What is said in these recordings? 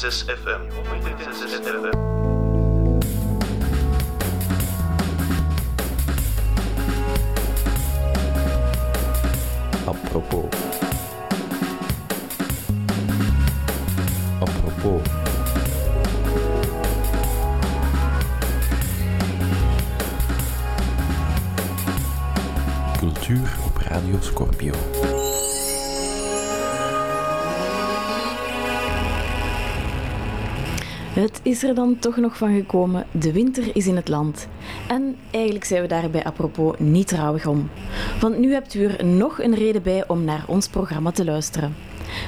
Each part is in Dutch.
105.6 FM. 105.6 FM. Apropos. Apropos. Cultuur op Radio Scorpio. Het is er dan toch nog van gekomen. De winter is in het land. En eigenlijk zijn we daarbij apropos niet trouwig om. Want nu hebt u er nog een reden bij om naar ons programma te luisteren.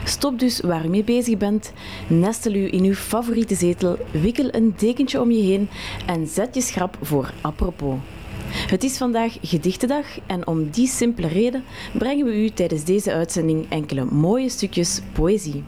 Stop dus waar u mee bezig bent, nestel u in uw favoriete zetel, wikkel een dekentje om je heen en zet je schrap voor apropos. Het is vandaag Gedichtendag en om die simpele reden brengen we u tijdens deze uitzending enkele mooie stukjes poëzie.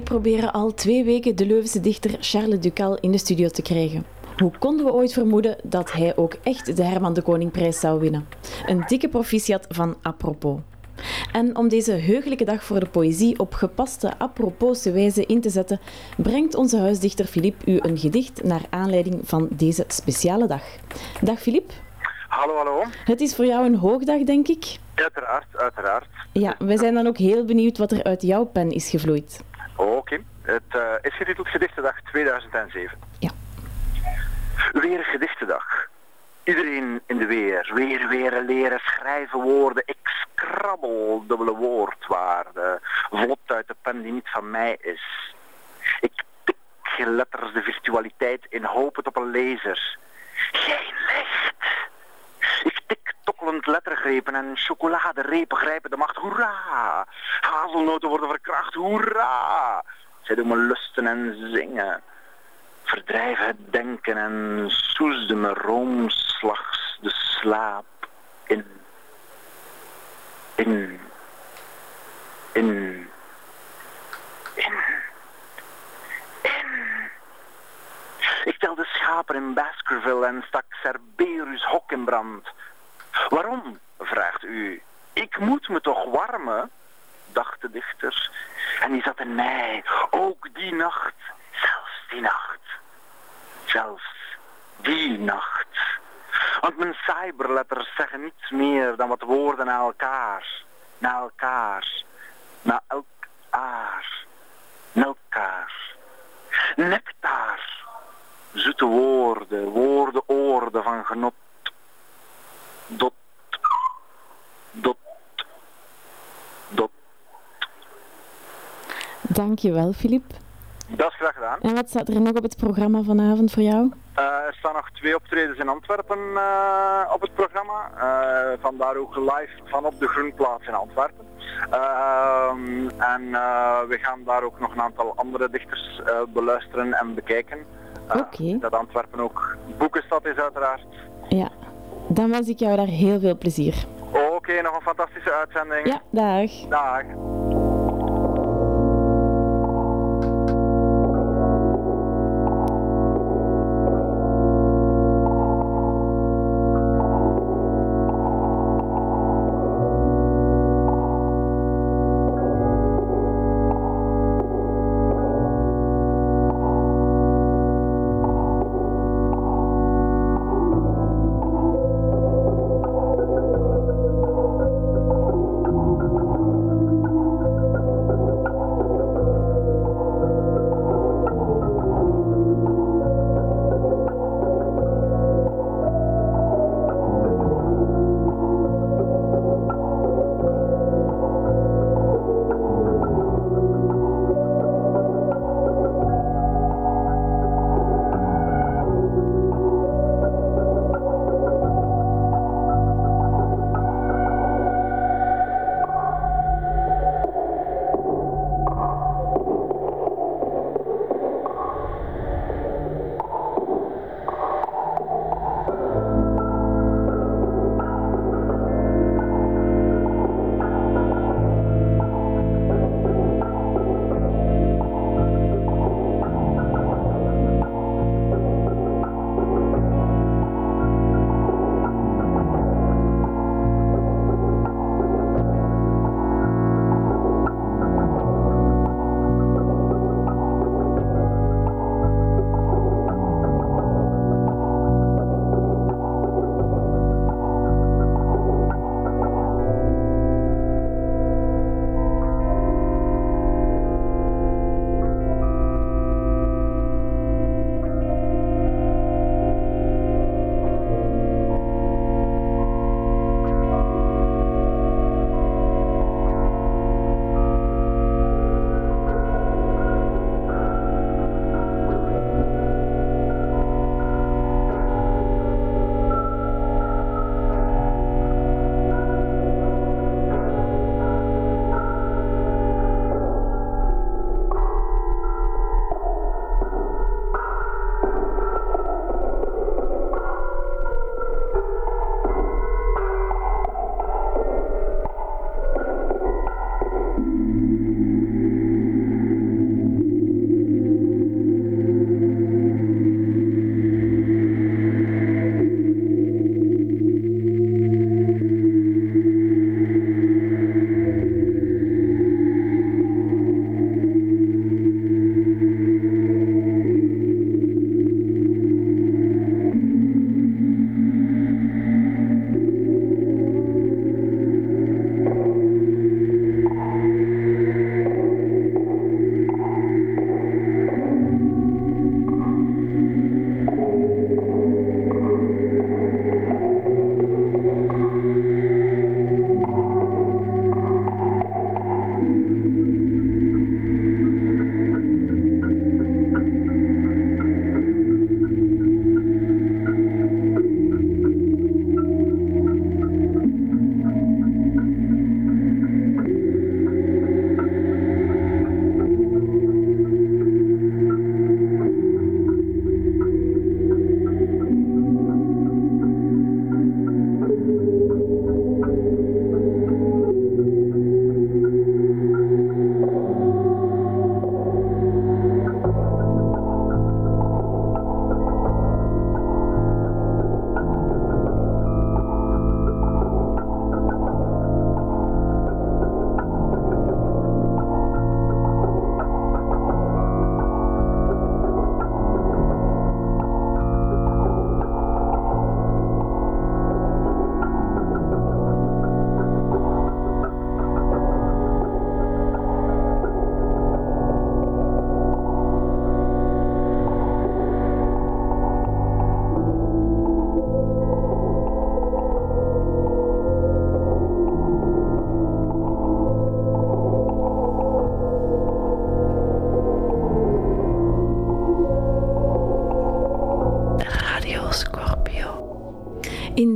Wij proberen al twee weken de Leuvense dichter Charles Ducal in de studio te krijgen. Hoe konden we ooit vermoeden dat hij ook echt de Herman de Koningprijs zou winnen? Een dikke proficiat van apropos. En om deze heugelijke dag voor de poëzie op gepaste, apropose wijze in te zetten, brengt onze huisdichter Filip u een gedicht naar aanleiding van deze speciale dag. Dag Filip. Hallo, hallo. Het is voor jou een hoogdag, denk ik. Uiteraard, uiteraard. Ja, wij zijn dan ook heel benieuwd wat er uit jouw pen is gevloeid. Oké. Het uh, is getiteld Gedichtendag 2007. Ja. Weer gedichtendag. Iedereen in de weer. Weer, weer leren schrijven woorden. Ik scrabbel dubbele woordwaarden. Vlot uit de pen die niet van mij is. Ik tik letters de virtualiteit in hoop op een lezer. Geen licht. Ik tik tokkelend lettergrepen en chocoladerepen grijpen de macht. Hoera! Hazelnoten worden verkracht. Hoera! Zij doen me lusten en zingen. Verdrijven het denken en soesde me roomslags de slaap in. In. In. In. In. Ik telde schapen in Baskerville en stak Cerberus hok in brand. Waarom, vraagt u. Ik moet me toch warmen, dacht de dichter. En die zat in mij, ook die nacht, zelfs die nacht. Zelfs die nacht. Want mijn cyberletters zeggen niets meer dan wat woorden naar elkaar. Naar elkaar. Naar elk aar. Naar elkaar. Nectar. Zoete woorden, woorden oorden van genot. Dot. Dot. Dot. Dankjewel, Filip. Dat is graag gedaan. En wat staat er nog op het programma vanavond voor jou? Uh, er staan nog twee optredens in Antwerpen uh, op het programma. Uh, vandaar ook live vanop de Groenplaats in Antwerpen. Ehm, en we gaan daar ook nog een aantal andere dichters beluisteren en bekijken. Oké. Okay. Dat Antwerpen ook boekenstad is uiteraard. Ja, dan wens ik jou daar heel veel plezier. Oké, okay, nog een fantastische uitzending. Ja, dag. Dag.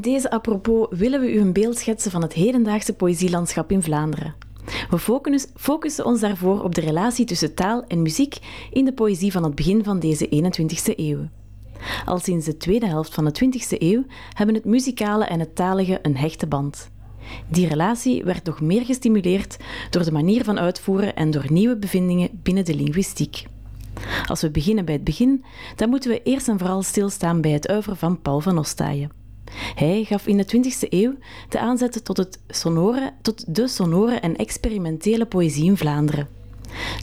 Deze apropos willen we u een beeld schetsen van het hedendaagse poëzielandschap in Vlaanderen. We focussen ons daarvoor op de relatie tussen taal en muziek in de poëzie van het begin van deze 21ste eeuw. Al sinds de tweede helft van de 20ste eeuw hebben het muzikale en het talige een hechte band. Die relatie werd nog meer gestimuleerd door de manier van uitvoeren en door nieuwe bevindingen binnen de linguïstiek. Als we beginnen bij het begin, dan moeten we eerst en vooral stilstaan bij het oeuvre van Paul van Ostaaien. Hij gaf in de 20e eeuw de aanzet tot, het sonore, tot de sonore en experimentele poëzie in Vlaanderen.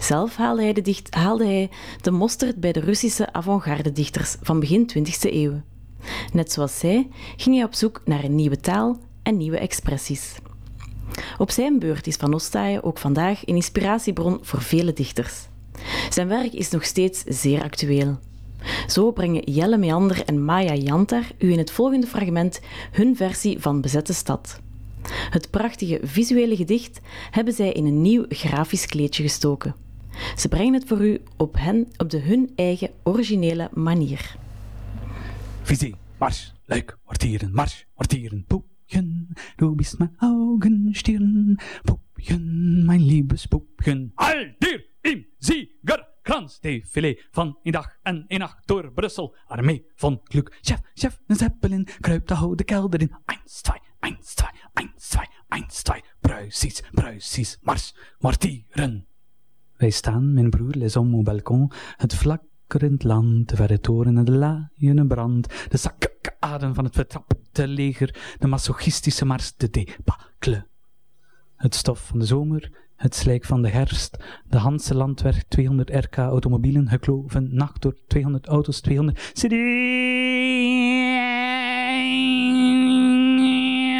Zelf haalde hij de, dicht, haalde hij de mosterd bij de Russische avant-garde dichters van begin 20e eeuw. Net zoals zij ging hij op zoek naar een nieuwe taal en nieuwe expressies. Op zijn beurt is Van Ostaaien ook vandaag een inspiratiebron voor vele dichters. Zijn werk is nog steeds zeer actueel. Zo brengen Jelle Meander en Maya Jantar u in het volgende fragment hun versie van Bezette Stad. Het prachtige visuele gedicht hebben zij in een nieuw grafisch kleedje gestoken. Ze brengen het voor u op, hen, op de hun eigen originele manier. Visie, mars, luik, wartieren, mars, wartieren, poepjen. Du bist mijn Augen, Stirn, poepjen, mijn liebespoepjen. Al dir im Sieger kransdefilé van een dag en een nacht door Brussel. Armee van Glück, chef, chef, een zeppelin, kruipt de oude kelder in. Eins, twee, eins, twee, eins, twee, eins, twee. Mars, martieren. Wij staan, mijn broer, les hommes au balkon, het flakkerend land, de verre toren en de laaien brand, de adem van het vertrapte leger, de masochistische mars, de debacle. Het stof van de zomer, het slijk van de herfst, de Hanse landwerk, 200 RK automobielen, gekloven nacht door 200 auto's, 200 CD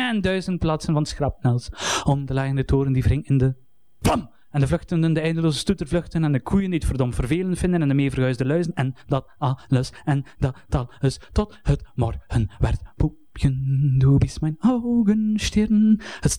en duizend plaatsen van schrapnels om de laaiende toren die wringt in de pam en de vluchtenden, de eindeloze stoetervluchten en de koeien die het verdomd vervelend vinden en de meeverhuisde luizen en dat alles en dat alles tot het morgen werd poepjen, du bist mijn augenstern. Het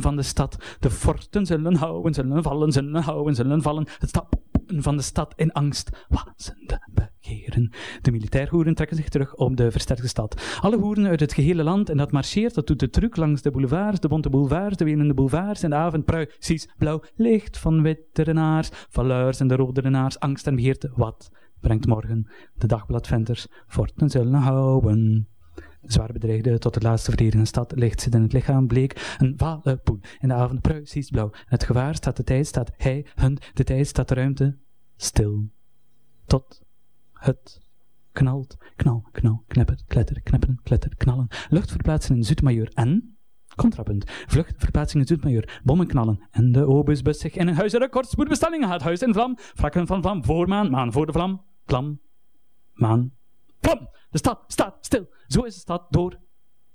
van de stad, de forten zullen houden, zullen vallen, zullen houden, zullen vallen. Het stappen van de stad in angst, wazende begeren. De militairhoeren trekken zich terug op de versterkte stad. Alle hoeren uit het gehele land en dat marcheert, dat doet de truc langs de boulevards, de bonte boulevards, de welende boulevards en de avond precies blauw licht van witte renaars, van luiers en de rode renaars, angst en begeerte. Wat brengt morgen de dagbladventers forten zullen houden? Zwaar bedreigde tot de laatste verdedigende stad, licht zit in het lichaam, bleek een poen. In de avond precies blauw. Het gevaar staat de tijd, staat hij, hun, de tijd staat de ruimte, stil. Tot het knalt, knal, knal, kneppert, kletter, knepperen, kletter, knallen. Luchtverplaatsing in Zuidmajeur en... Contrapunt. Vluchtverplaatsing in Zuidmajeur. Bommen knallen. En de obusbus zich in een huizenrecord spoedbestellingen gaat. Huis in vlam. Vrakken van vlam. Voormaan. Maan voor de vlam. Klam. Maan. Vlam. De stad staat stil. Zo is de stad door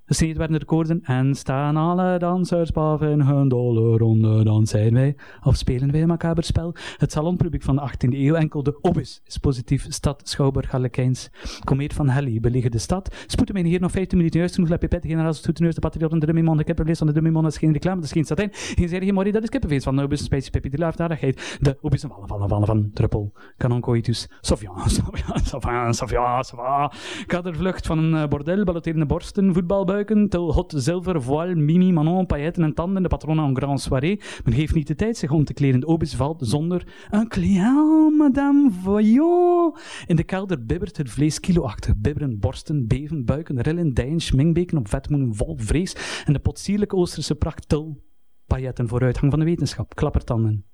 Gesneden werden de koorden en staan alle dansers in hun dolle ronde. Dan zijn wij, of spelen wij een macaber spel. Het salonpubliek van de 18e eeuw, enkel de obus is positief. Stad, Schouwburg, Harlekijns. Komeet van Helly, belegen de stad. Spoeten mijn heer nog 15 minuten juist genoeg. Lepje pet, generaal, stoeteneurs, de patriotten, de dummimon, de kippenvlees van de dummimon. Dat is geen reclame, dat is geen satijn. Geen zei geen mori, dat is kippenvlees van de obus, specie pepi, de laafdadigheid. De obus, vallen, vallen, vallen van druppel. Canon coitus. Sofian, Sofian, Sofian, Sofian. Kadervlucht van een eh, bordel, balloterende borsten, voetbalbuik til hot zilver, voile, mimi, manon, pailletten en tanden, de patronen en grand soirée. Men heeft niet de tijd zich om te kleden. De obis valt zonder een client, madame, voyons. In de kelder bibbert het vlees kiloachtig. Bibberen, borsten, beven, buiken, rillen, dijen, schminkbeken op vetmoenen vol vrees. En de potsierlijke Oosterse pracht til. Pailletten vooruitgang van de wetenschap, klappertanden.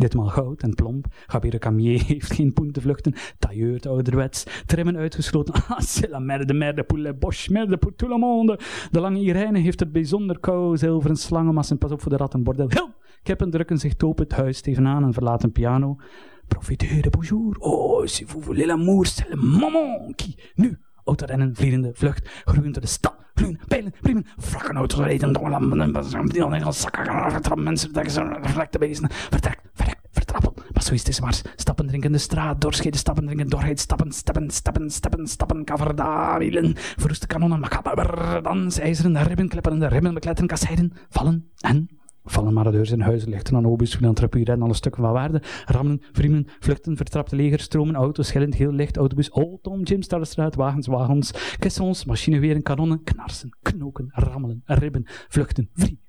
Ditmaal goud en plomp. Gabriel Camier heeft geen poen te vluchten. Tailleur ouderwets. Trimmen uitgesloten. Ah, c'est la merde, merde, poulet, bosch, merde pour tout le monde. De lange Irene heeft het bijzonder kou. Zilveren slangenmassen. Pas op voor de rattenbordel. Hil! Kippen drukken zich toe op het huis tevenaan en verlaten piano. Profitez de bonjour. Oh, si vous voulez l'amour, c'est le moment qui... Nu, autorennen, vliegende vlucht, groeien door de stad, groeien, pijlen, priemen, vrakken auto's rijden, lampen, zakken, mensen, reflecte beesten, vertrek, vertrek, vertrappen, maar zo is mars, stappen drinken de straat, doorscheden stappen drinken, doorheid stappen, stappen, stappen, stappen, stappen, kaverdawielen, verroeste kanonnen, macabre dans, ijzeren ribben, klepperende ribben, bekletteren, kasseiden, vallen en vallen maradeurs in huizen, lichten aan obus, filantropie, redden alle stukken van waarde, rammen, vriemen, vluchten, vertrapte legers, stromen, auto's, schillend, heel licht, autobus, Tom, Jim, Starstraat, wagens, wagens, kessels, machineweren, kanonnen, knarsen, knoken, rammelen, ribben, vluchten, vriemen,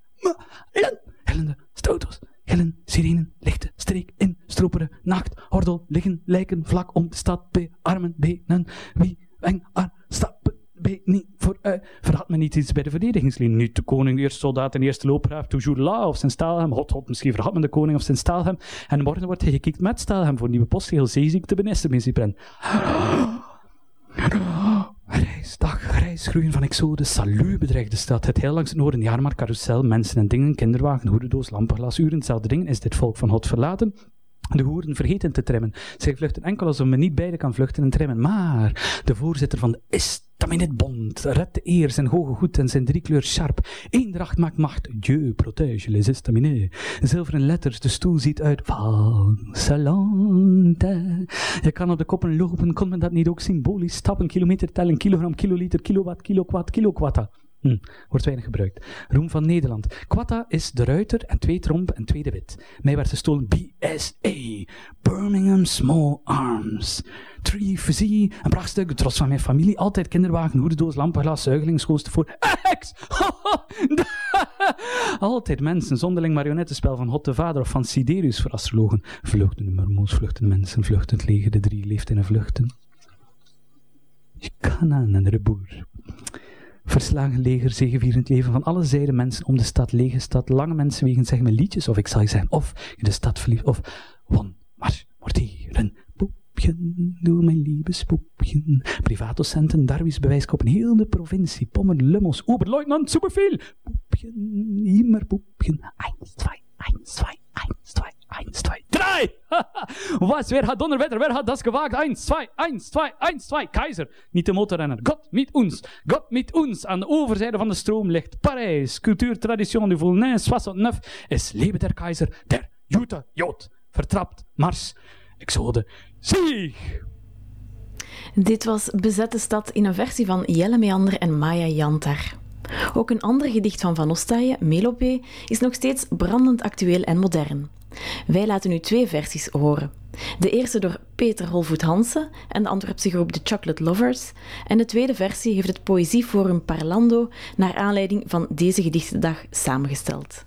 hellende, stoutels, gillen, sirenen, lichten, streek, in, stroperen, naakt, hordel, liggen, lijken, vlak om de stad, armen, benen, wie, weng, ar, bij, niet, vooruit. Verhat me niet iets bij de verdedigingslinie. Nu, de koning, de eerste soldaat en eerste loopgraaf, toujours là, of zijn staalhem, hot, hot, misschien verhat men de koning of zijn staalhem. En morgen wordt hij gekikt met staalhem voor nieuwe postregel, zeeziekte, benestemissieprent. Reisdag, grijs groeien van exode, salu bedreigt de stad. Het heel langs het noorden, jaarmarkt, carousel, mensen en dingen, kinderwagen, hoedendoos, lampenglas, uren, hetzelfde dingen. Is dit volk van God verlaten? De hoeren vergeten te trimmen. Zij vluchten enkel als men niet beide kan vluchten en trimmen. Maar de voorzitter van de Estaminetbond redt de eer, zijn hoge goed en zijn driekleur sharp. Eendracht maakt macht. Dieu protège les estaminets. Zilveren letters, de stoel ziet uit. Valsalante. Je kan op de koppen lopen, kon men dat niet ook symbolisch stappen, kilometer tellen, kilogram, kiloliter, kilowatt, kilokwat, kiloquatta. Hm, wordt weinig gebruikt. Roem van Nederland. Quatta is de ruiter en twee tromp en twee de wit. Mij werd gestolen BSA. Birmingham Small Arms. Tree, fusie, een prachtstuk, trots van mijn familie. Altijd kinderwagen, hoedendoos, lampenglas, zuigeling, voor. Ex! Altijd mensen, zonderling marionettenspel van de Vader of van Siderius voor astrologen. Vluchtende marmoos, vluchtende mensen, vluchtend leger, de drie leeft in een vluchten. Je kan aan een reboer. Verslagen leger, zegevierend leven van alle zijden mensen om de stad, lege stad, lange mensenwegen, zeg me liedjes, of ik zal zeggen, of in de stad verliefd, of won, mars, morteren, poepjen, doe mijn liebespoepjen. Privaatdocenten, Darwis bewijskoppen, heel de provincie, Pommer, Lummels, Oberleutnant, superveel, poepjen, immer poepjen, eins, twee, eins, twee, eins, twee, eins, twee, drei! Was, wer hat Donnerwetter, wer hat das gewagt? Eins, zwei, eins, zwei, eins, zwei, Keizer. Niet de motorrenner. God met ons, God met ons. Aan de overzijde van de stroom ligt Parijs. Cultuur, tradition du Volnais, 69. Es lebe der Keizer, der Jute Jood. Vertrapt, Mars, Exode, Sieg! Dit was Bezette Stad in een versie van Jelle Meander en Maya Jantar. Ook een ander gedicht van Van Ostaaije, Melopé, is nog steeds brandend actueel en modern. Wij laten u twee versies horen. De eerste door Peter Holvoet Hansen en de Antwerpse groep The Chocolate Lovers. En de tweede versie heeft het Poëzieforum Parlando naar aanleiding van deze gedichtendag samengesteld.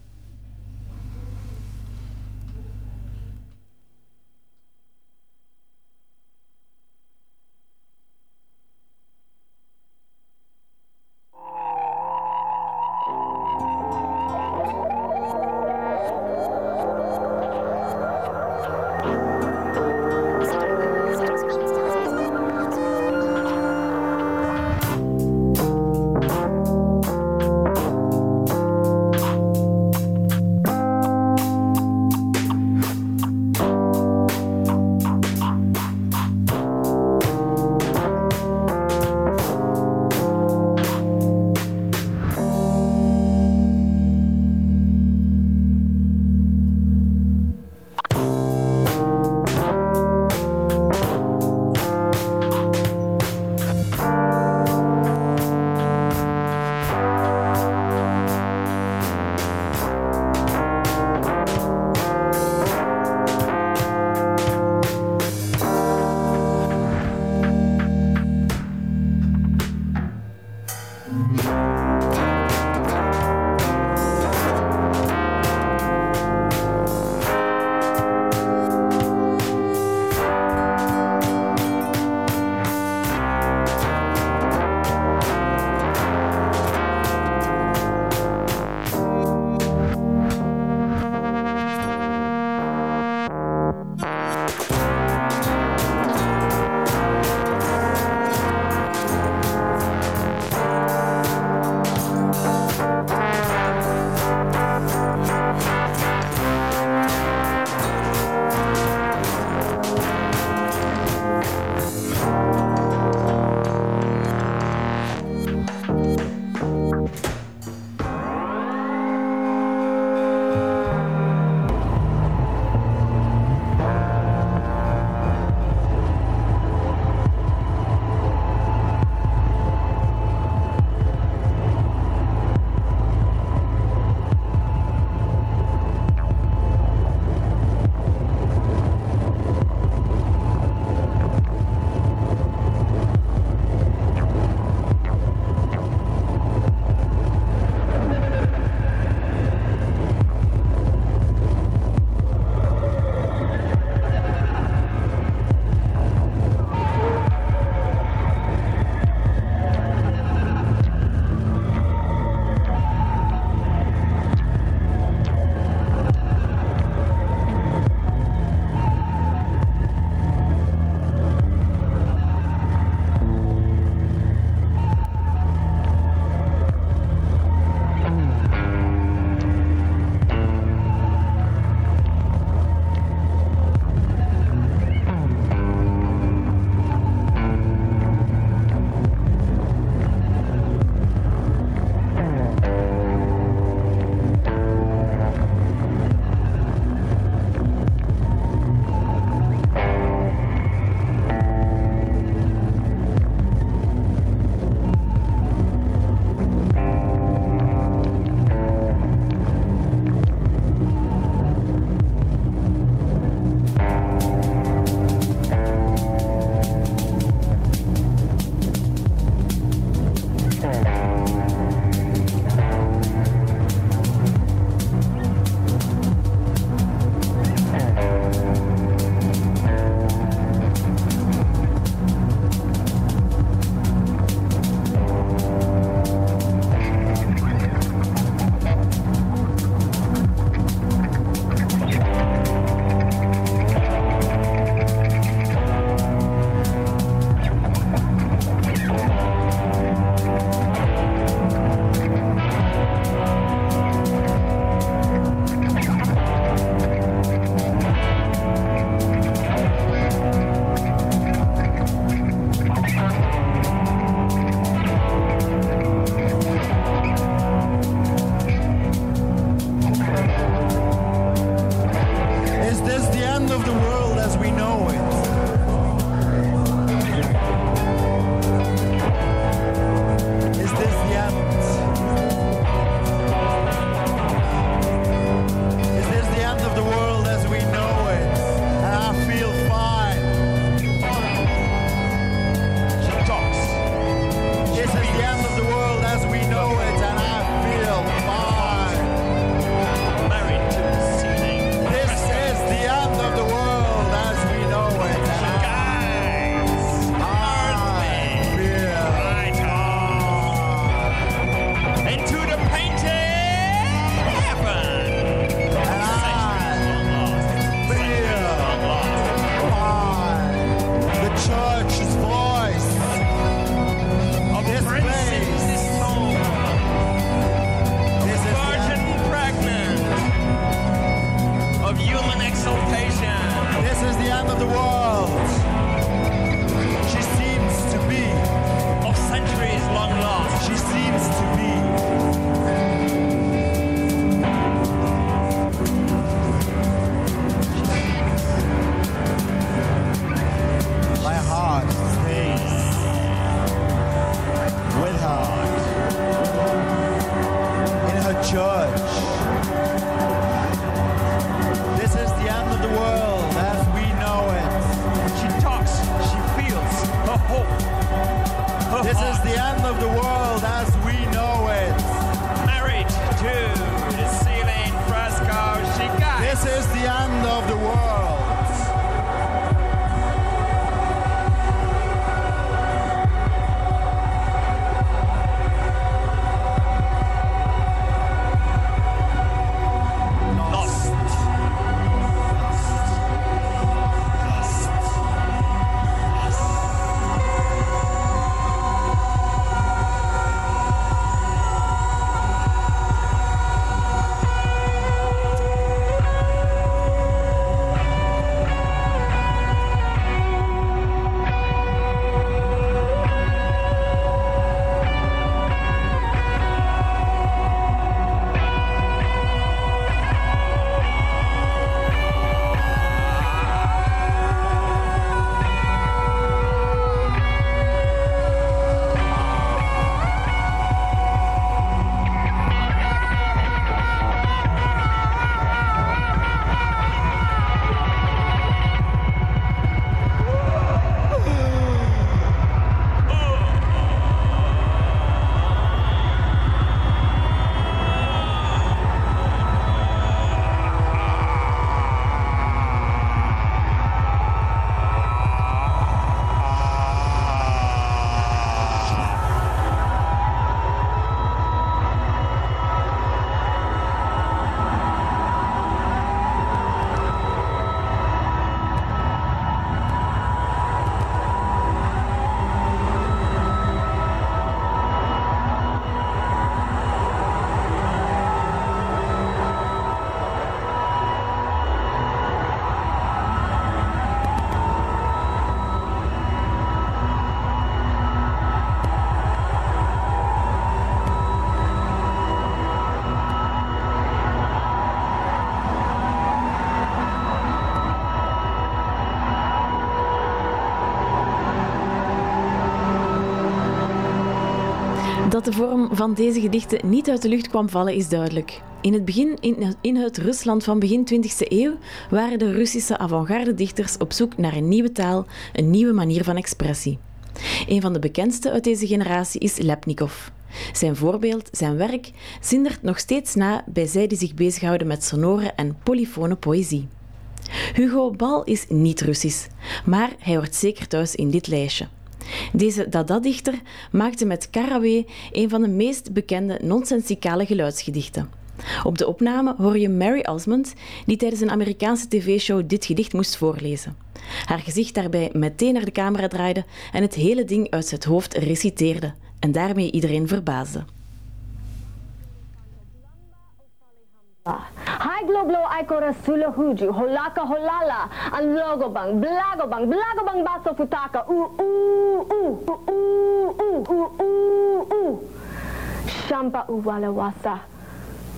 Dat de vorm van deze gedichten niet uit de lucht kwam vallen is duidelijk. In het begin, in, het Rusland van begin 20e eeuw, waren de Russische avant-garde dichters op zoek naar een nieuwe taal, een nieuwe manier van expressie. Een van de bekendste uit deze generatie is Lepnikov. Zijn voorbeeld, zijn werk, zindert nog steeds na bij zij die zich bezighouden met sonore en polyfone poëzie. Hugo Bal is niet Russisch, maar hij hoort zeker thuis in dit lijstje. Deze Dada-dichter maakte met Caraway een van de meest bekende nonsensicale geluidsgedichten. Op de opname hoor je Mary Osmond, die tijdens een Amerikaanse tv-show dit gedicht moest voorlezen. Haar gezicht daarbij meteen naar de camera draaide en het hele ding uit het hoofd reciteerde, en daarmee iedereen verbaasde. Haigloglo aikora sulahuju, holaka holala, anlogobang, blagobang, blagobang baso futaka, ooh, ooh, ooh, ooh, ooh, ooh, ooh, ooh. Shampa uwalawasa,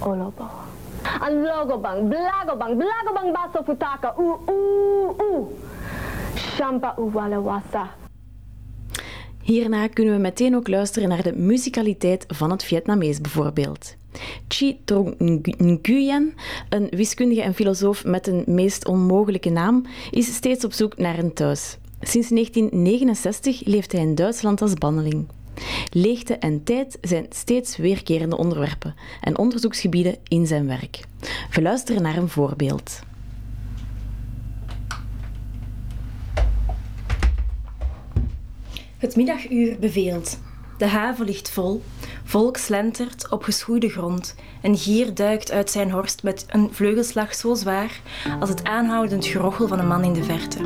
olobo. Anlogobang, blagobang, blagobang baso futaka, ooh, ooh, ooh. Shampa uwalawasa, olobo. Hierna kunnen we meteen ook luisteren naar de musicaliteit van het Vietnamees bijvoorbeeld. Chi Trong Nguyen, een wiskundige en filosoof met een meest onmogelijke naam, is steeds op zoek naar een thuis. Sinds 1969 leeft hij in Duitsland als banneling. Leegte en tijd zijn steeds weerkerende onderwerpen en onderzoeksgebieden in zijn werk. We luisteren naar een voorbeeld. Het middaguur beveelt. De haven ligt vol. Volk slentert op geschoeide grond. En gier duikt uit zijn horst met een vleugelslag zo zwaar als het aanhoudend gerochel van een man in de verte.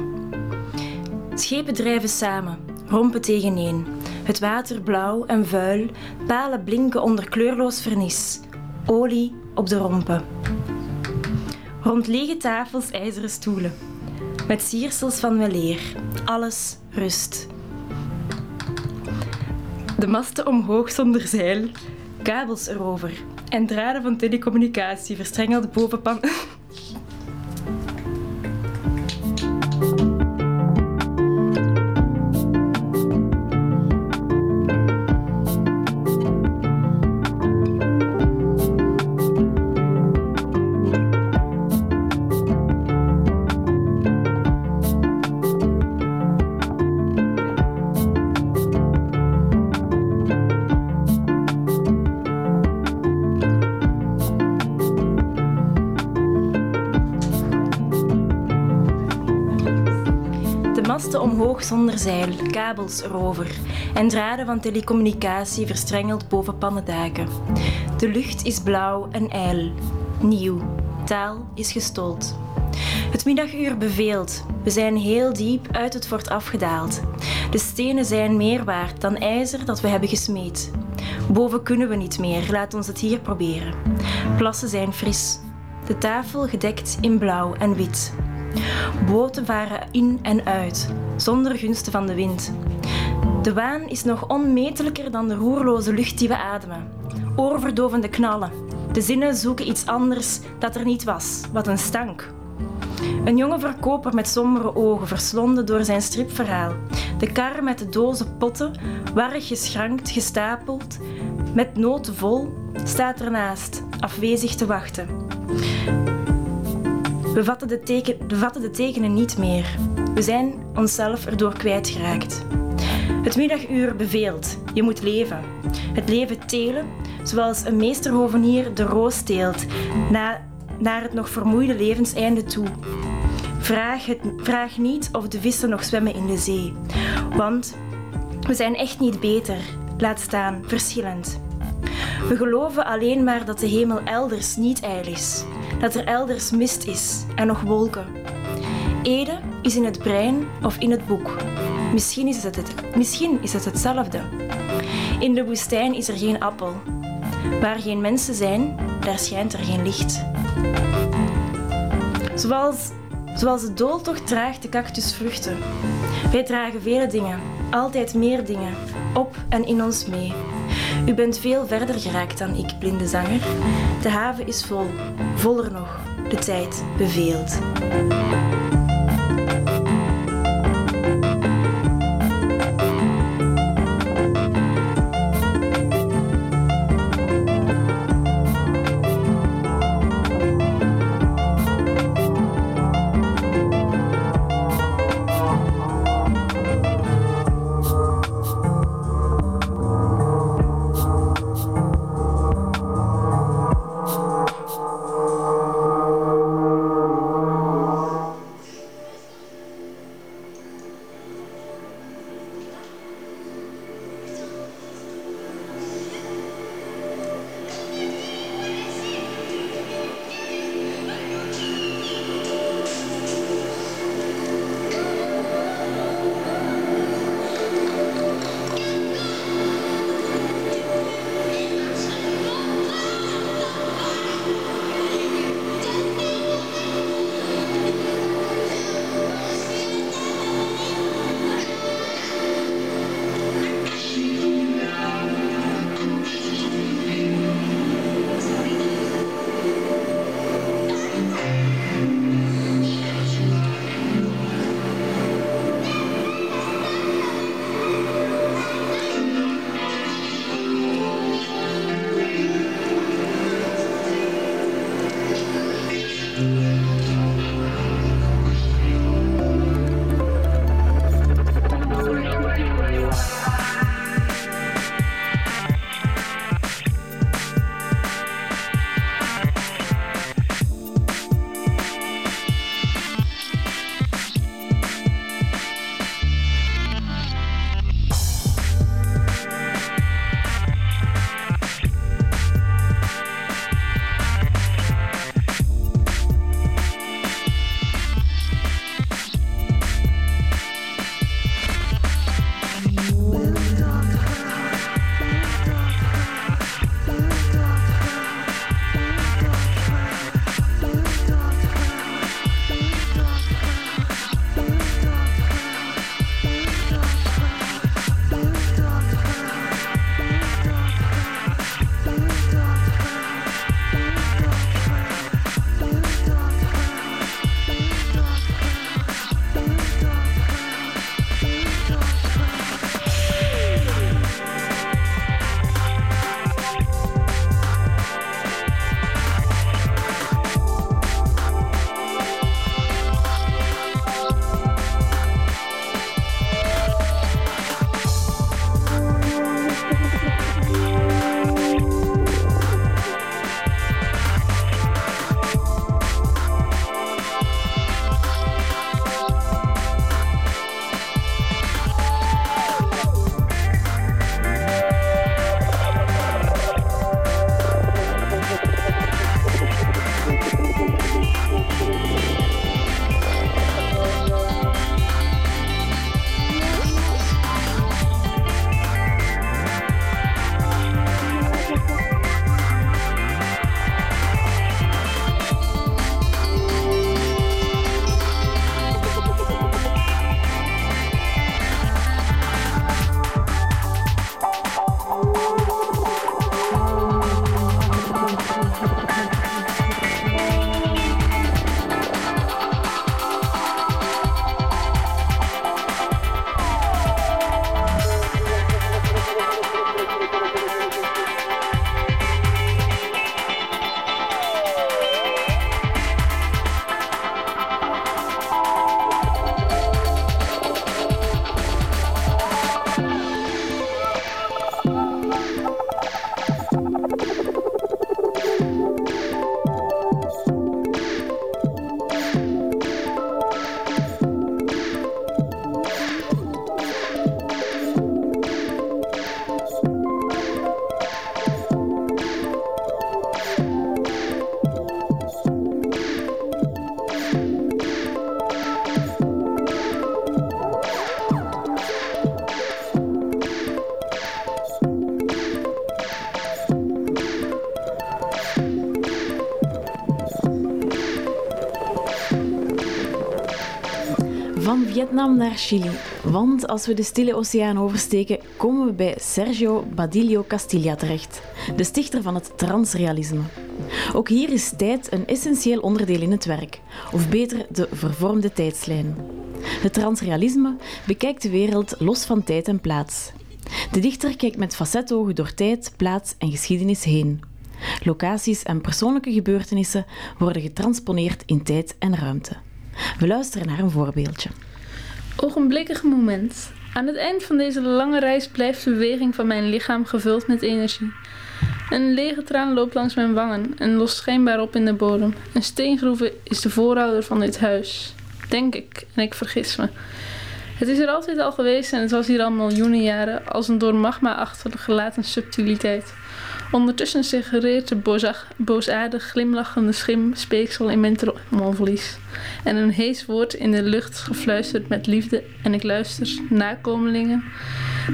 Schepen drijven samen, rompen tegeneen. Het water blauw en vuil, palen blinken onder kleurloos vernis. Olie op de rompen. Rond lege tafels ijzeren stoelen. Met siersels van weleer. Alles rust. De masten omhoog zonder zeil, kabels erover en draden van telecommunicatie verstrengeld boven. Zonder zeil, kabels erover en draden van telecommunicatie verstrengeld boven pannendaken. De lucht is blauw en ijl. Nieuw. Taal is gestold. Het middaguur beveelt. We zijn heel diep uit het fort afgedaald. De stenen zijn meer waard dan ijzer dat we hebben gesmeed. Boven kunnen we niet meer, laat ons het hier proberen. Plassen zijn fris. De tafel gedekt in blauw en wit. Boten varen in en uit, zonder gunsten van de wind. De waan is nog onmetelijker dan de roerloze lucht die we ademen. Oorverdovende knallen. De zinnen zoeken iets anders dat er niet was, wat een stank. Een jonge verkoper met sombere ogen verslonden door zijn stripverhaal. De kar met de dozen potten, warrig geschrankt, gestapeld, met noten vol, staat ernaast, afwezig te wachten. We vatten, de teken, de tekenen niet meer. We zijn onszelf erdoor kwijtgeraakt. Het middaguur beveelt. Je moet leven. Het leven telen, zoals een meesterhovenier de roos teelt, na, naar het nog vermoeide levenseinde toe. Vraag, het, vraag niet of de vissen nog zwemmen in de zee. Want we zijn echt niet beter, laat staan verschillend. We geloven alleen maar dat de hemel elders niet ijl is, dat er elders mist is en nog wolken. Ede is in het brein of in het boek. Misschien is het, het, misschien is het hetzelfde. In de woestijn is er geen appel. Waar geen mensen zijn, daar schijnt er geen licht. Zoals, zoals de dooltocht draagt de cactus vruchten. Wij dragen vele dingen, altijd meer dingen, op en in ons mee. U bent veel verder geraakt dan ik, blinde zanger. De haven is vol, voller nog. De tijd beveelt. Van Vietnam naar Chili. Want als we de Stille Oceaan oversteken, komen we bij Sergio Badillo Castilla terecht, de stichter van het transrealisme. Ook hier is tijd een essentieel onderdeel in het werk, of beter de vervormde tijdslijn. Het transrealisme bekijkt de wereld los van tijd en plaats. De dichter kijkt met facetogen door tijd, plaats en geschiedenis heen. Locaties en persoonlijke gebeurtenissen worden getransponeerd in tijd en ruimte. We luisteren naar een voorbeeldje. Ogenblikkig moment. Aan het eind van deze lange reis blijft de beweging van mijn lichaam gevuld met energie. Een lege traan loopt langs mijn wangen en lost schijnbaar op in de bodem. Een steengroeve is de voorouder van dit huis. Denk ik, en ik vergis me. Het is er altijd al geweest en het was hier al miljoenen jaren als een door magma achtergelaten subtiliteit. Ondertussen suggereert de boosaardig glimlachende schim speeksel in mijn trommelvlies. En een hees woord in de lucht gefluisterd met liefde en ik luister, nakomelingen.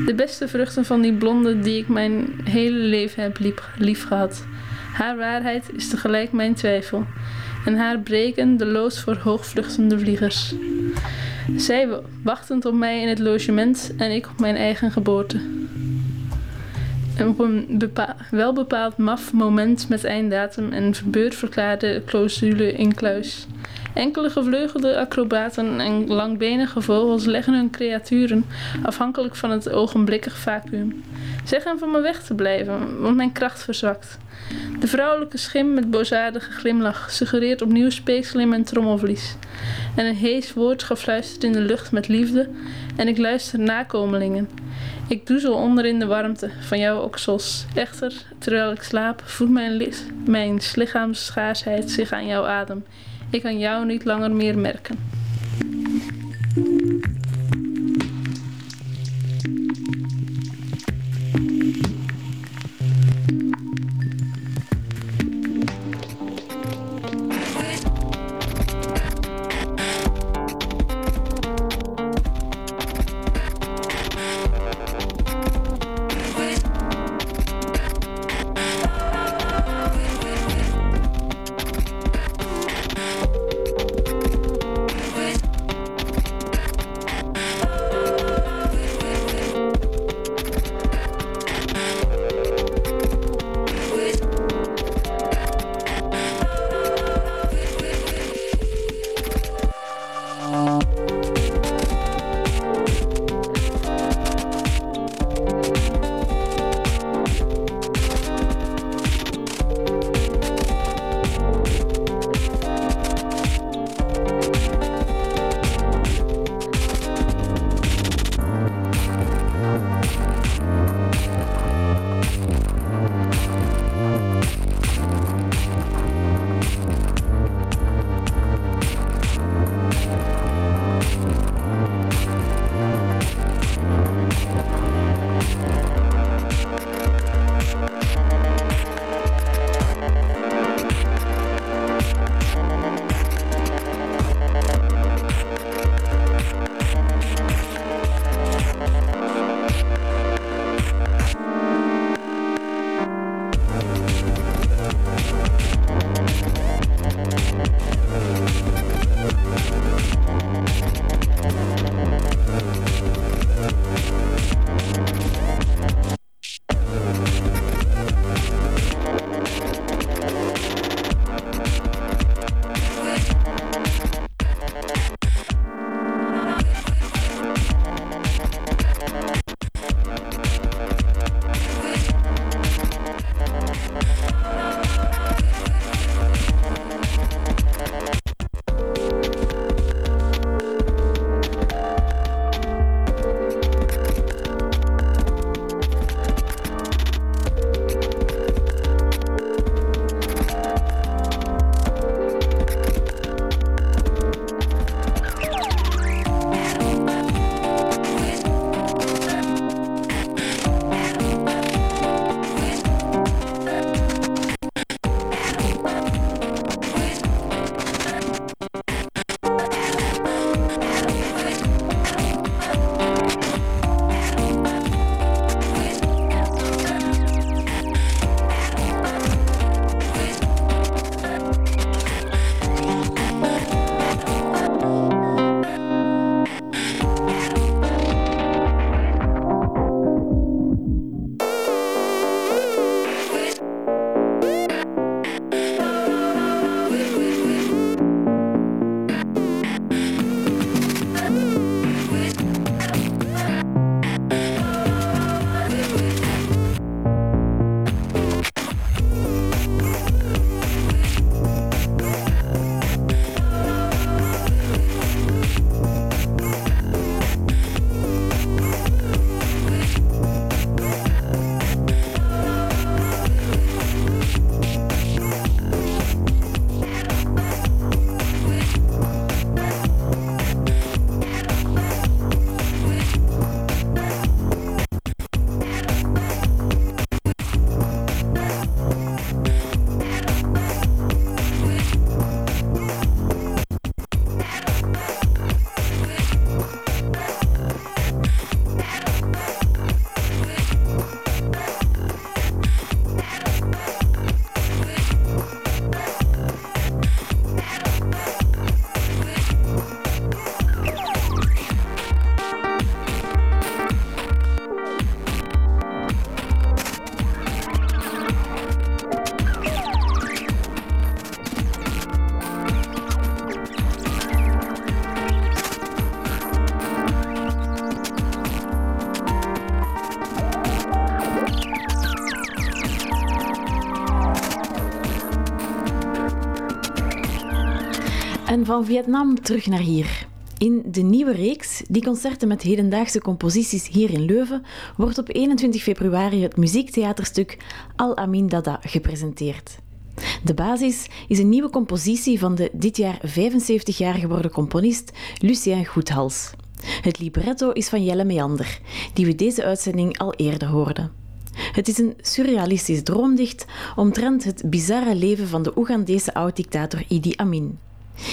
De beste vruchten van die blonde die ik mijn hele leven heb lief, lief gehad. Haar waarheid is tegelijk mijn twijfel. En haar breken de loos voor hoogvluchtende vliegers. Zij wachtend op mij in het logement en ik op mijn eigen geboorte. En op een bepa wel bepaald maf moment met einddatum en verbeurd verklaarde clausule in kluis. Enkele gevleugelde acrobaten en langbenige vogels leggen hun creaturen afhankelijk van het ogenblikkig vacuüm. Zeg hen van me weg te blijven, want mijn kracht verzwakt. De vrouwelijke schim met boosaardige glimlach suggereert opnieuw speeksel in mijn trommelvlies. En een hees woord gefluisterd in de lucht met liefde en ik luister nakomelingen. Ik doezel onder in de warmte van jouw oksels. Echter, terwijl ik slaap, voelt mijn, mijn lichaamsschaarsheid zich aan jouw adem. Ik kan jou niet langer meer merken. En van Vietnam terug naar hier. In de nieuwe reeks, die concerten met hedendaagse composities hier in Leuven, wordt op 21 februari het muziektheaterstuk Al Amin Dada gepresenteerd. De basis is een nieuwe compositie van de dit jaar 75 jaar geworden componist Lucien Goethals. Het libretto is van Jelle Meander, die we deze uitzending al eerder hoorden. Het is een surrealistisch droomdicht omtrent het bizarre leven van de Oegandese oud-dictator Idi Amin.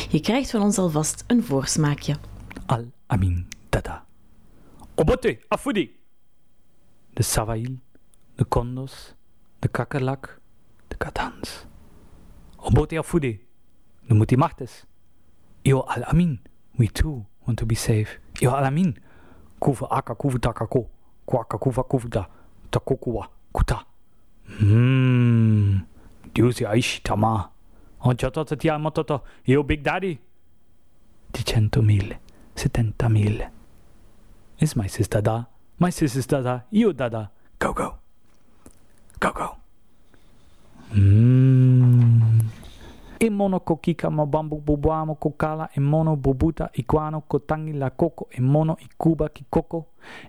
Je krijgt van ons alvast een voorsmaakje. Al Amin Dada. Obote, afudi. De Savail, de Kondos, de kakkerlak, de katans. Obote afudi. De mutimachtes. Yo Al Amin, we too want to be safe. Yo Al Amin. Kuva aka kuva takako. Kwaka kuva kuva takokuwa kuta. Hmm. Diusi aishi tama. Ho già tutto ti amo tutto. Io Big Daddy. Di centomille, settantamille. Is my sister da? My sister's dada. Io dada. Go go. Go go. Mmm. Immono kokika mobambu bobuamo kokala immono bobuta iguano kotangi la coco immono icuba kikoko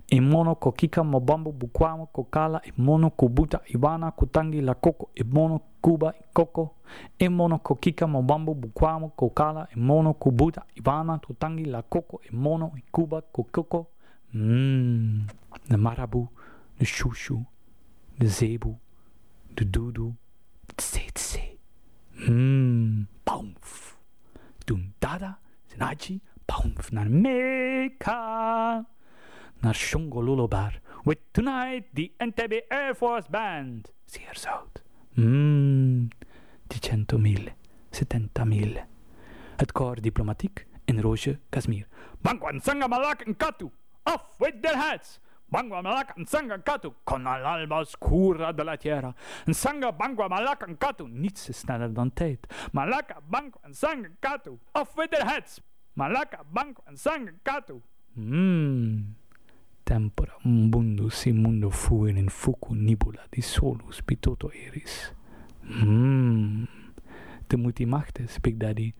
immono kokika mobambu bukwamo kokala immono kubuta iwana kotangi la coco immono cuba coco immono kokika mobambu bukwamo kokala immono kubuta iwana kotangi la coco immono icuba kokoko Mmm, de marabu de chouchou, de zeeboe, de doedoe, de tse tse. Mmm, pounf. Toen dada, zinachi, pounf naar Mecca. Naar Shongololobar. With tonight the NTB Air Force Band. Zeer zout. Mmm, di centomille, settantamille. Het koor diplomatiek in Roosje, Kashmir. Bangwan Sanga Malak en Katu. Off with their hats. Bangwa Malak en Sanga Katu. Con l'alba oscura della tierra. En Sanga Bangwa Malak en Katu. Niets is sneller dan tijd. Malaka Bangwa en Sanga Katu. Off with their hats. Malaka Bangwa en Sanga Katu. Mmm. Tempora mundo si mundo fuere in fuku nibula di solus pitoto eris. Mmm. De muti machtes, Big Daddy.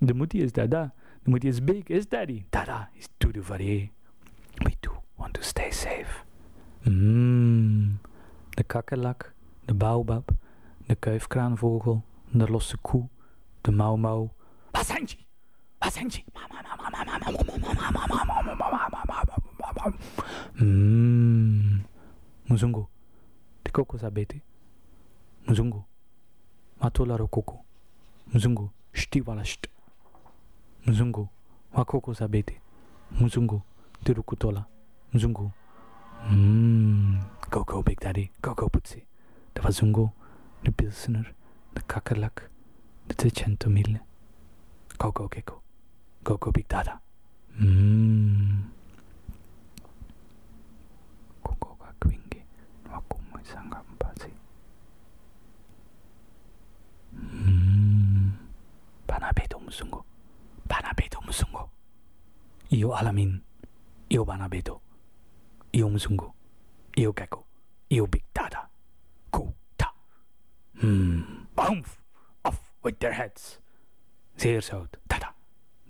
De muti is dada. De muti is big, is daddy. Dada is tudu varié. We do want to stay safe. Mmm. De kakkerlak, de baobab, de kuifkraanvogel, de losse koe, de mauwmauw. Waar zijn je? Waar zijn je? Mmm. Muzungu. De koko sabete. Muzungu. Matolaro koko. Muzungu. Shtiwala sht. Mzungu. Wakoko sabete. Mzungu. Tirukutola. zungu mm go go big daddy go go putsi da war zungu ne pilsner da kakalak da te cento mille go go keko go go big dada. Mm koko ga kwinge wa kumoi sanga mpasi mm panabe do musungo panabe do musungo io alamin io panabe do e o Mzungu, eu Gecko, eu Big Dada. Cool, ta. Hmm, bounce, off with their heads. Zeer zout, dada.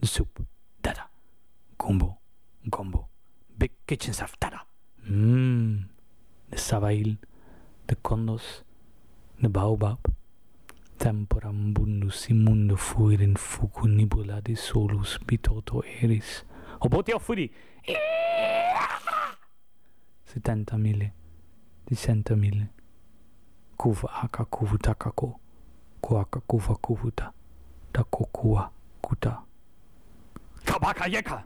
De soep, dada. gumbo, combo. Big kitchen stuff, dada. Hmm, the sabail, the kondos, the baobab. Temporam bundus immundo fuirin fucu nibula de solus bitoto eris. Obote furi. 70.000, 100.000. Kuva aka kuvu takako, kuaka kuva kuvuta, takokua kuta. Kabaka yeka!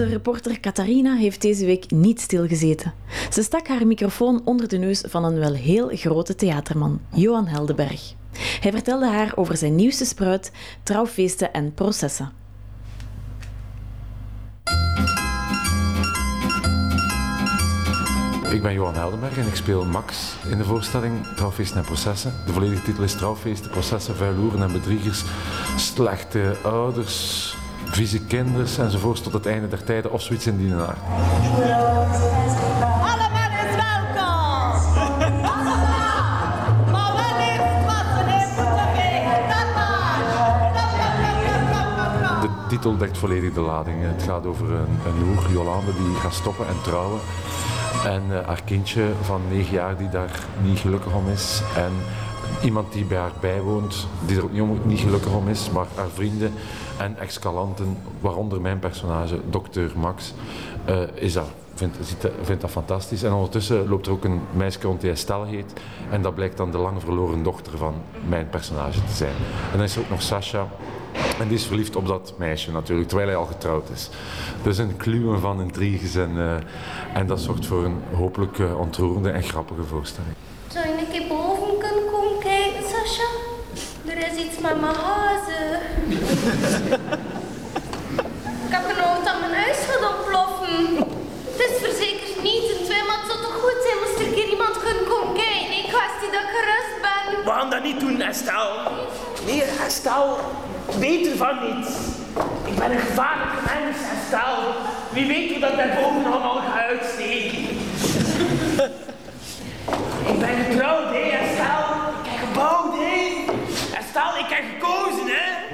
Onze reporter Catharina heeft deze week niet stilgezeten. Ze stak haar microfoon onder de neus van een wel heel grote theaterman, Johan Heldenberg. Hij vertelde haar over zijn nieuwste spruit, trouwfeesten en processen. Ik ben Johan Heldenberg en ik speel Max in de voorstelling Trouwfeesten en Processen. De volledige titel is Trouwfeesten, Processen, Vuiloeren en Bedriegers, Slechte Ouders, Vieze Kinders enzovoorts tot het einde der tijden of zoiets in die aard. Allemaal is welkom! Maar wellicht wat we! De titel dekt volledig de lading. Het gaat over een, een hoer, Jolande, die gaat stoppen en trouwen. En uh, haar kindje van 9 jaar die daar niet gelukkig om is. En iemand die bij haar bijwoont, die er ook niet, niet gelukkig om is, maar haar vrienden en ex-kalanten, waaronder mijn personage, dokter Max, uh, is dat, vindt, vindt dat fantastisch. En ondertussen loopt er ook een meisje rond die Estelle heet. En dat blijkt dan de lang verloren dochter van mijn personage te zijn. En dan is er ook nog Sasha, en die is verliefd op dat meisje natuurlijk, terwijl hij al getrouwd is. Dus een kluwen van intriges en, uh, en dat zorgt voor een hopelijk uh, ontroerende en grappige voorstelling. Mijn hazen. Ik heb auto aan mijn huis gaan ontploffen. Het is verzekerd niet een twee, maar het zou toch goed zijn moest er keer iemand kunnen komen kijken. In kwestie dat ik gerust ben. We gaan dat niet doen, Estelle. Nee, Estelle, weet ervan niet. Ik ben een gevaarlijke mens, Estelle. Wie weet hoe dat daar boven allemaal gaat uitsteken. ik ben getrouwd, hè, Estelle. Ik heb gebouwd, ik hè.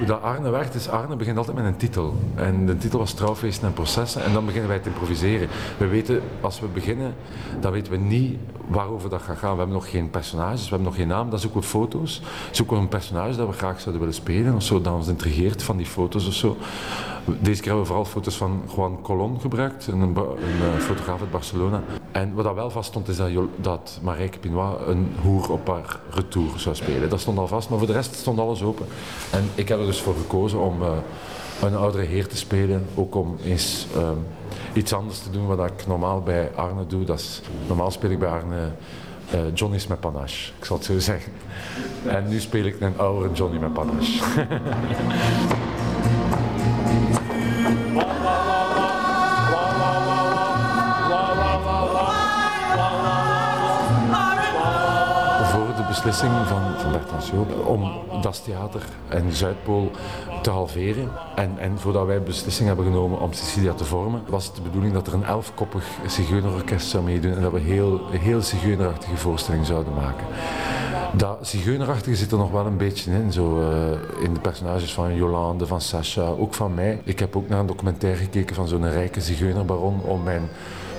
Hoe Arne werkt, is Arne begint altijd met een titel. En de titel was Trouwfeesten en Processen. En dan beginnen wij te improviseren. We weten, als we beginnen, dan weten we niet waarover dat gaat gaan. We hebben nog geen personages, we hebben nog geen naam. Dan zoeken we foto's. Zoeken we een personage dat we graag zouden willen spelen. Of zo, dat ons intrigeert van die foto's of zo. Deze keer hebben we vooral foto's van Juan Colon gebruikt, een, een, een fotograaf uit Barcelona. En wat dat wel vast stond, is dat, dat Marijke Pinois een hoer op haar retour zou spelen. Dat stond al vast, maar voor de rest stond alles open. En ik heb er dus voor gekozen om uh, een oudere heer te spelen. Ook om eens uh, iets anders te doen wat ik normaal bij Arne doe. Dat is, normaal speel ik bij Arne uh, Johnny's met panache, ik zal het zo zeggen. En nu speel ik een oudere Johnny met panache. beslissing van, van Bert Ansjo om Das Theater en Zuidpool te halveren. En, en voordat wij beslissing hebben genomen om Sicilia te vormen, was het de bedoeling dat er een elfkoppig zigeunerorkest zou meedoen en dat we heel, heel zigeunerachtige voorstelling zouden maken. Dat zigeunerachtige zit er nog wel een beetje in, zo uh, in de personages van Jolande, van Sascha, ook van mij. Ik heb ook naar een documentaire gekeken van zo'n rijke zigeunerbaron om mijn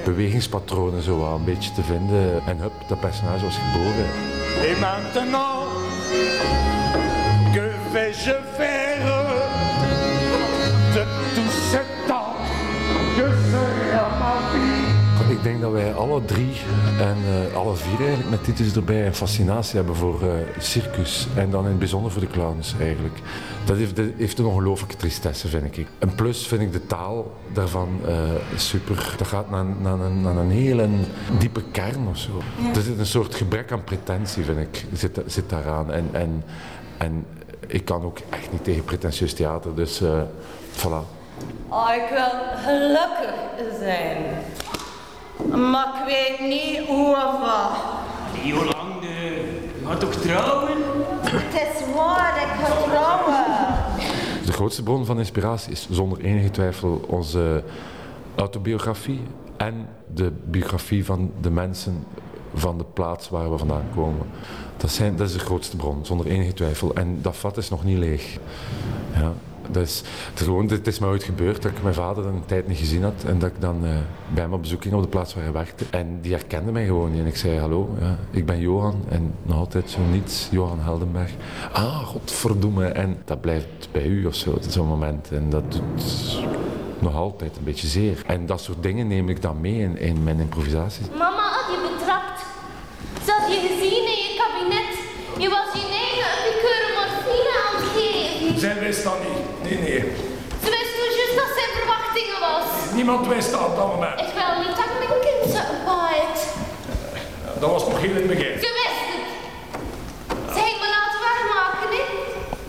bewegingspatronen zo een beetje te vinden. En hup, dat personage was geboren. Et maintenant, que vais-je faire Ik denk dat wij alle drie en uh, alle vier eigenlijk met titels erbij een fascinatie hebben voor uh, circus. En dan in het bijzonder voor de clowns eigenlijk. Dat heeft, dat heeft een ongelooflijke tristesse, vind ik. En plus vind ik de taal daarvan uh, super. Dat gaat naar, naar, een, naar een hele diepe kern of zo. Ja. Er zit een soort gebrek aan pretentie, vind ik, zit, zit daaraan. En, en, en ik kan ook echt niet tegen pretentieus theater, dus voilà. Oh, ik wil gelukkig zijn. Maar ik weet niet hoe of wat. Jolande, je gaat toch trouwen? Het is waar, ik ga trouwen. De grootste bron van inspiratie is zonder enige twijfel onze autobiografie en de biografie van de mensen van de plaats waar we vandaan komen. Dat, zijn, dat is de grootste bron, zonder enige twijfel. En dat vat is nog niet leeg. Ja. Dus het, gewoon, het is me ooit gebeurd dat ik mijn vader een tijd niet gezien had en dat ik dan uh, bij hem op bezoek ging op de plaats waar hij werkte. En die herkende mij gewoon niet. En ik zei, hallo, ja, ik ben Johan en nog altijd zo niets, Johan Heldenberg. Ah, godverdomme. En dat blijft bij u of zo, zo'n moment. En dat doet nog altijd een beetje zeer. En dat soort dingen neem ik dan mee in, in mijn improvisaties. Mama had je betrapt. Ze had je gezien in je kabinet. Je was je eigen een morfine aan het geven. Zij wist dat niet. Nee, nee. Ze wist toen juist dat zijn verwachtingen was. Niemand wist dat op dat moment. Ik wil niet dat mijn kind zo baait. Dat was nog heel in het begin. Ze wist het. Ze heeft me laten wegmaken, hè.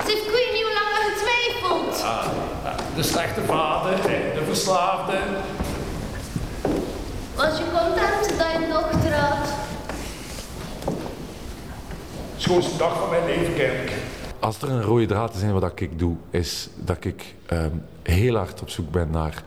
Ze heeft weet niet hoe lang getwijfeld. Ah, ah, de slechte vader, de verslaafde. Was je content dat je dochter had? Schoonste dag van mijn leven, kerk. Als er een rode draad is in wat ik doe, is dat ik ehm, heel hard op zoek ben naar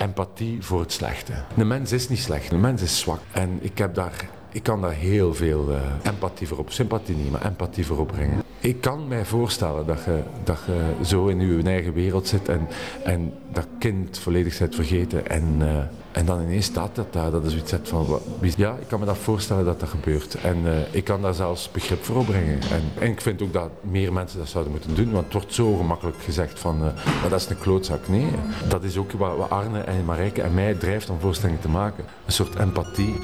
empathie voor het slechte. De mens is niet slecht, de mens is zwak. En ik, heb daar, ik kan daar heel veel eh, empathie voor op, sympathie niet, maar empathie voor opbrengen. Ik kan mij voorstellen dat je, dat je zo in je eigen wereld zit en, en dat kind volledig bent vergeten en, eh, en dan ineens staat dat daar. Dat is iets van, ja, ik kan me dat voorstellen dat dat gebeurt. En eh, ik kan daar zelfs begrip voor opbrengen. En, ik vind ook dat meer mensen dat zouden moeten doen, want het wordt zo gemakkelijk gezegd van, eh, maar dat is een klootzak. Nee, dat is ook wat, Arne en Marijke en mij drijft om voorstellingen te maken. Een soort empathie.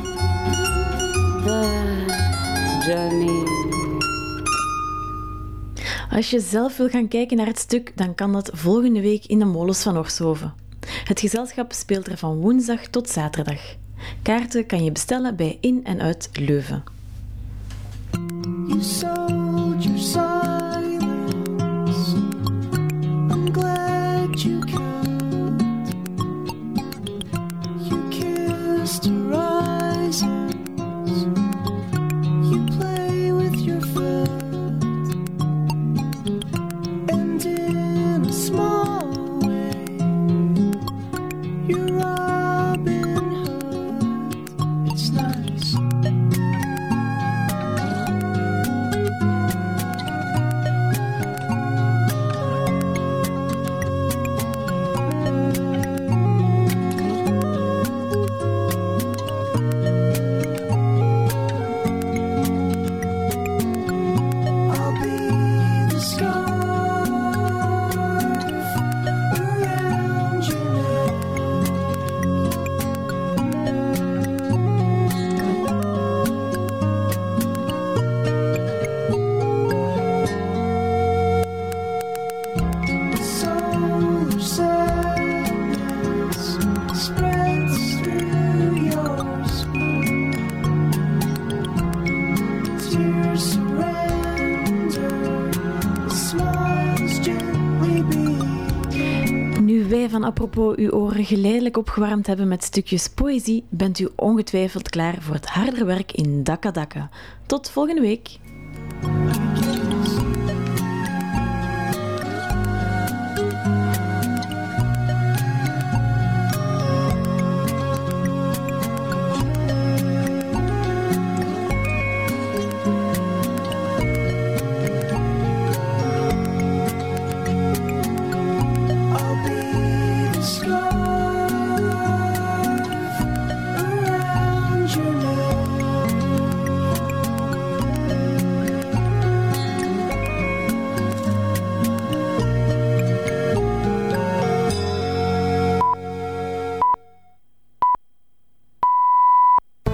Als je zelf wil gaan kijken naar het stuk, dan kan dat volgende week in de Molens van Orshoven. Het gezelschap speelt er van woensdag tot zaterdag. Kaarten kan je bestellen bij In en Uit Leuven. Uw oren geleidelijk opgewarmd hebben met stukjes poëzie, bent u ongetwijfeld klaar voor het harde werk in Dakka Dakka. Tot volgende week.